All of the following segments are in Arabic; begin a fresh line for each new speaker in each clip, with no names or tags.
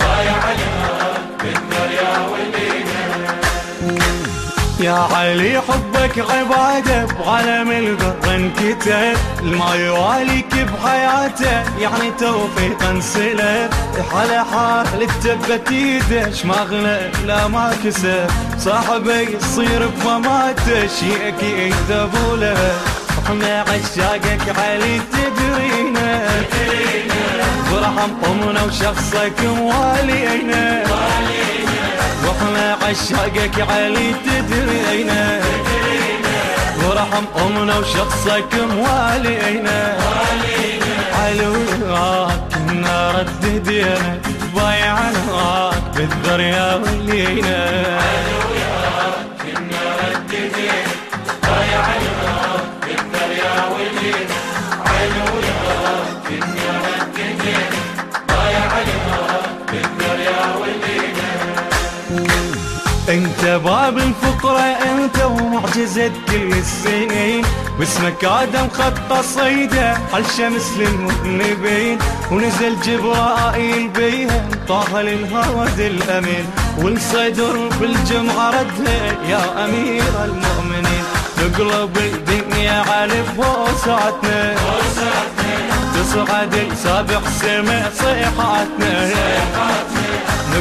ضايع يا ولينا يا علي حبك عبادة بعلم البر انكتب. الما يواليك بحياته يعني توفيق انسلب حالة حال تبت ايده شماغنا لا ما كسب. صاحبي يصير بمماته أكيد أبو له إحنا عشاقك علي تدرينه برحم قمنا وشخصك موالينا وإحنا عشاقك علي تدرينا ورحم أمنا وشخصك موالينا علوياك كنا رددينا بايعناك بالذريا ولينا علوياك كنا رددينا بايعناك بالذريا ولينا انت باب الفقرة انت ومعجزة كل السنين. واسمك آدم خط صيده على الشمس للمذنبين. ونزل جبرائيل بيها طه للهود الأمين. والصدر بالجمعة ردها يا أمير المؤمنين. تقلب الدنيا على فوساتنا تصعد سابق سمع صيحاتنا.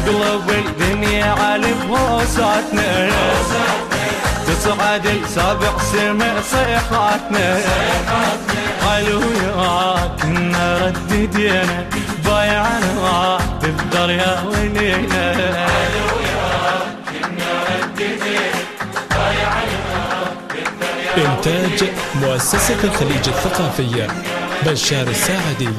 نقلب الدنيا على بوساتنا تصعد سابق سمع صيحاتنا. علوياك كنا رددينا بايعنا بالدريا ولينا علوياك كنا
إنتاج مؤسسة الخليج الثقافية بشار الساعدي.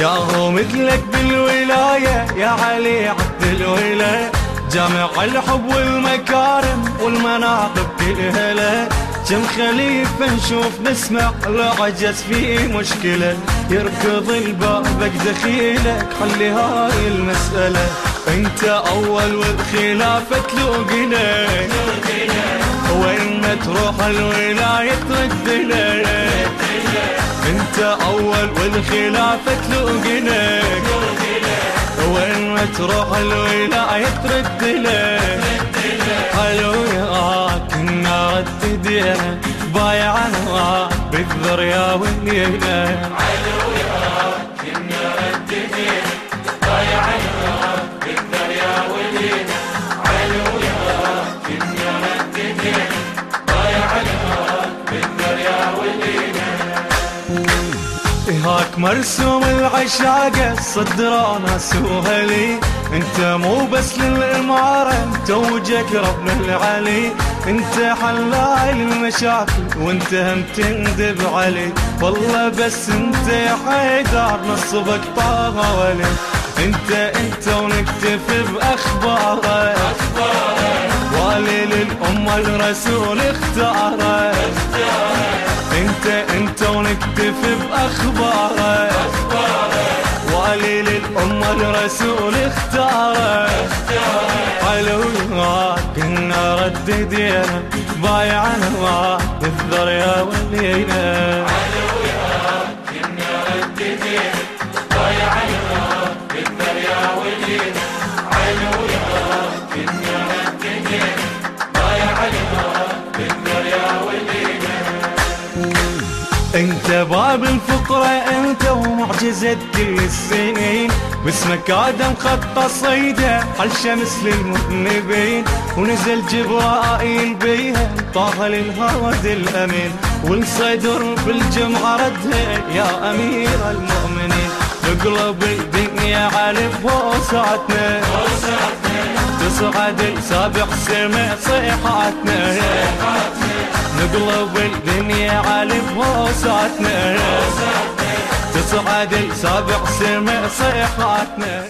يا هو مثلك بالولاية يا علي عبد الولاية. جامع الحب والمكارم والمناقب كلها له كم خليفة نشوف نسمع لا عجز في مشكلة. يركض البابك دخيلك خلي هاي المسألة. أنت أول والخلافة تلوقنا. وين ما تروح الولاية ترد أول والخلافة تلوقنا وين ما تروح الولاية ترد لك علوياك كنا رددينا بايعنا بالذريا ولينا علوياك مرسوم العشاقة صدرانا سوهلي أنت مو بس للإمارة توجك ربنا العلي. أنت حلاي المشاكل وانت هم تندب علي. والله بس أنت يا حيدر نصبك طاغة ولي. أنت أنت ونكتفي باخبارك والي للأمة الرسول اختاره. انت انت ونكتفي باخبارك والي للأمة الرسول اختاره. علوياك كنا رددينا بايعنا بالذريا ولينا علوياك كنا رددينا بايعنا انت باب الفقرة انت ومعجزة كل السنين. باسمك آدم خط صيده على الشمس للمذنبين ونزل جبرائيل بيها طه للهود الأمين. والصدر بالجمعة ردها يا أمير المؤمنين. تقلب الدنيا على بوساتنا تصعد سابق سمع صيحاتنا. نقلب الدنيا على بوساتنا تصعد سابق سمع صيحاتنا.